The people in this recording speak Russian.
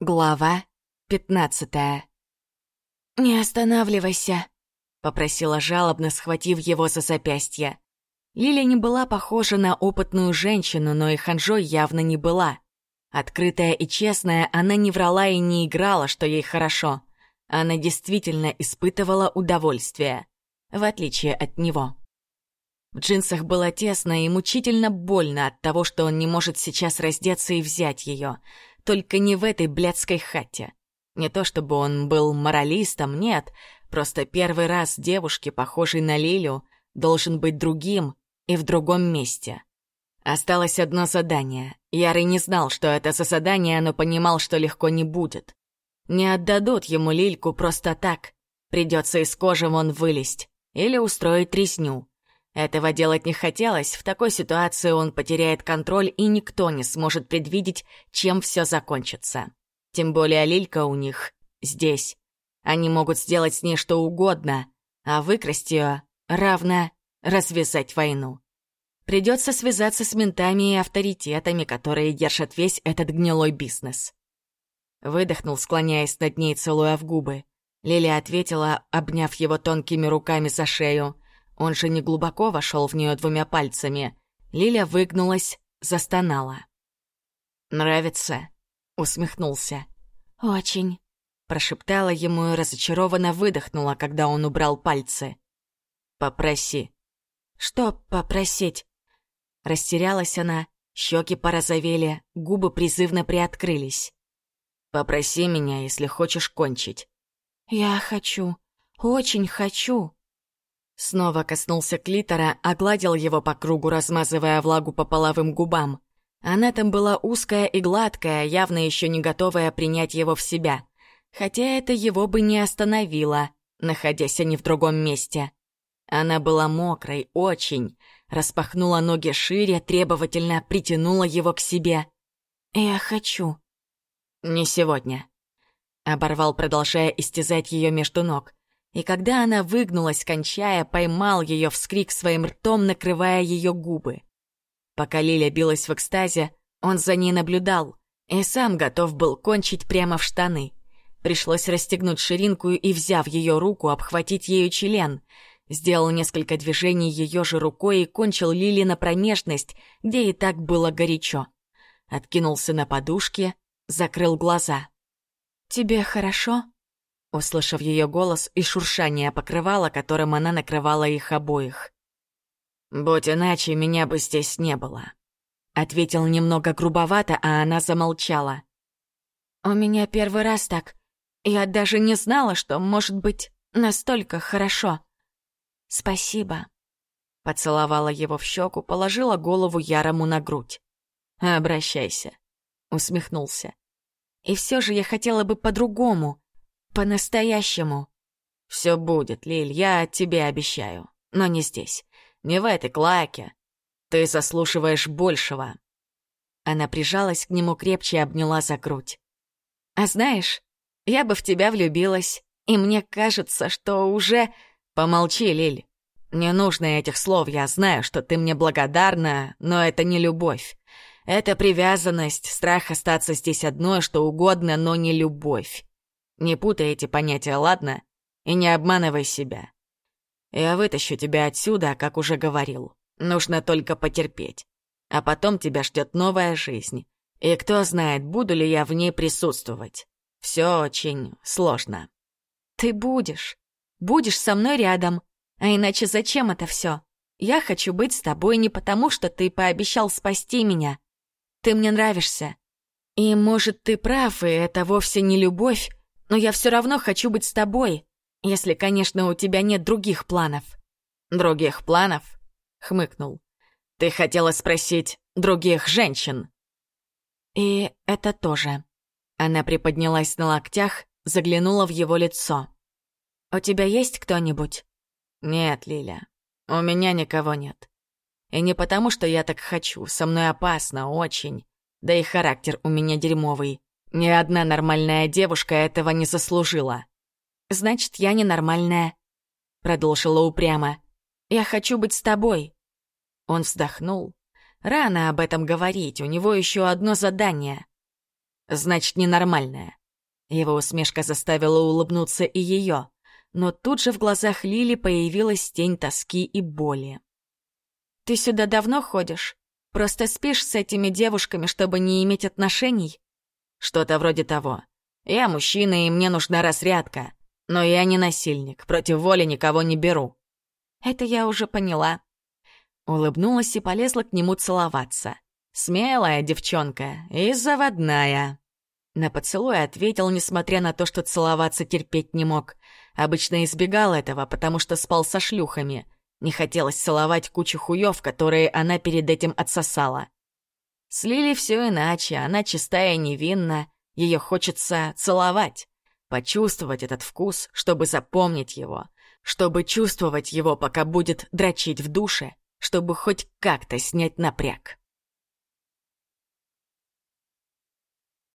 Глава пятнадцатая. «Не останавливайся», — попросила жалобно, схватив его за запястье. Лиля не была похожа на опытную женщину, но и ханжой явно не была. Открытая и честная, она не врала и не играла, что ей хорошо. Она действительно испытывала удовольствие, в отличие от него. В джинсах было тесно и мучительно больно от того, что он не может сейчас раздеться и взять ее — только не в этой блядской хате. Не то чтобы он был моралистом, нет, просто первый раз девушке, похожей на Лилю, должен быть другим и в другом месте. Осталось одно задание. Ярый не знал, что это за задание, но понимал, что легко не будет. Не отдадут ему Лильку просто так. Придется из кожи вон вылезть или устроить резню. Этого делать не хотелось, в такой ситуации он потеряет контроль, и никто не сможет предвидеть, чем все закончится. Тем более Лилька у них здесь. Они могут сделать с ней что угодно, а выкрасть ее равно развязать войну. Придется связаться с ментами и авторитетами, которые держат весь этот гнилой бизнес. Выдохнул, склоняясь над ней, целуя в губы. Лилия ответила, обняв его тонкими руками за шею — он же не глубоко вошел в нее двумя пальцами. Лиля выгнулась, застонала. «Нравится?» — усмехнулся. «Очень», — прошептала ему и разочарованно выдохнула, когда он убрал пальцы. «Попроси». «Что попросить?» Растерялась она, щеки порозовели, губы призывно приоткрылись. «Попроси меня, если хочешь кончить». «Я хочу, очень хочу», Снова коснулся клитора, огладил его по кругу, размазывая влагу по половым губам. Она там была узкая и гладкая, явно еще не готовая принять его в себя. Хотя это его бы не остановило, находясь они в другом месте. Она была мокрой, очень. Распахнула ноги шире, требовательно притянула его к себе. «Я хочу». «Не сегодня», — оборвал, продолжая истязать ее между ног и когда она выгнулась, кончая, поймал ее вскрик своим ртом, накрывая ее губы. Пока Лиля билась в экстазе, он за ней наблюдал и сам готов был кончить прямо в штаны. Пришлось расстегнуть ширинку и, взяв ее руку, обхватить ею член. Сделал несколько движений ее же рукой и кончил Лили на промежность, где и так было горячо. Откинулся на подушке, закрыл глаза. «Тебе хорошо?» Услышав ее голос и шуршание покрывала, которым она накрывала их обоих. «Будь иначе, меня бы здесь не было», — ответил немного грубовато, а она замолчала. «У меня первый раз так. Я даже не знала, что может быть настолько хорошо. Спасибо». Поцеловала его в щеку, положила голову Ярому на грудь. «Обращайся», — усмехнулся. «И все же я хотела бы по-другому», по-настоящему. Все будет, Лиль, я тебе обещаю. Но не здесь. Не в этой клаке. Ты заслуживаешь большего. Она прижалась к нему крепче и обняла за грудь. А знаешь, я бы в тебя влюбилась, и мне кажется, что уже... Помолчи, Лиль. Не нужно этих слов, я знаю, что ты мне благодарна, но это не любовь. Это привязанность, страх остаться здесь одной, что угодно, но не любовь. Не путай эти понятия, ладно? И не обманывай себя. Я вытащу тебя отсюда, как уже говорил. Нужно только потерпеть. А потом тебя ждет новая жизнь. И кто знает, буду ли я в ней присутствовать. Все очень сложно. Ты будешь. Будешь со мной рядом. А иначе зачем это все? Я хочу быть с тобой не потому, что ты пообещал спасти меня. Ты мне нравишься. И, может, ты прав, и это вовсе не любовь, но я все равно хочу быть с тобой, если, конечно, у тебя нет других планов». «Других планов?» — хмыкнул. «Ты хотела спросить других женщин?» «И это тоже». Она приподнялась на локтях, заглянула в его лицо. «У тебя есть кто-нибудь?» «Нет, Лиля, у меня никого нет. И не потому, что я так хочу, со мной опасно, очень. Да и характер у меня дерьмовый. Ни одна нормальная девушка этого не заслужила. «Значит, я ненормальная», — продолжила упрямо. «Я хочу быть с тобой». Он вздохнул. Рано об этом говорить, у него еще одно задание. Значит, ненормальная. Его усмешка заставила улыбнуться и ее, но тут же в глазах Лили появилась тень тоски и боли. «Ты сюда давно ходишь? Просто спишь с этими девушками, чтобы не иметь отношений?» «Что-то вроде того. Я мужчина, и мне нужна разрядка. Но я не насильник, против воли никого не беру». «Это я уже поняла». Улыбнулась и полезла к нему целоваться. Смелая девчонка и заводная. На поцелуй ответил, несмотря на то, что целоваться терпеть не мог. Обычно избегал этого, потому что спал со шлюхами. Не хотелось целовать кучу хуёв, которые она перед этим отсосала. С Лили все иначе, она чистая и невинна, ее хочется целовать, почувствовать этот вкус, чтобы запомнить его, чтобы чувствовать его, пока будет дрочить в душе, чтобы хоть как-то снять напряг.